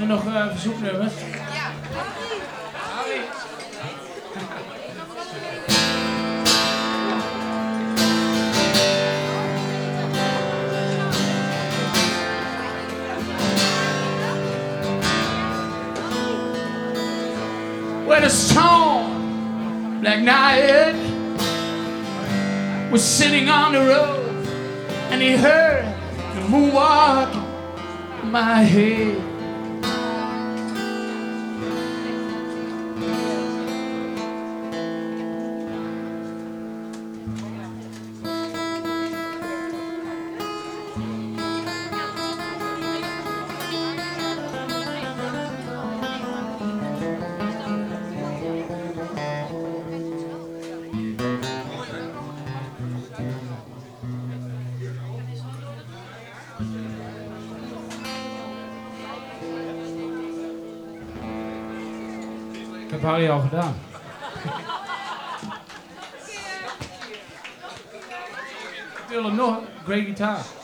Zijn er nog uh, verzoeknummers? Ja. Harry. When a storm black night was sitting on the road and he heard the moon walk in my head. Ik heb Harry al gedaan. Ik wil hem. Great guitar.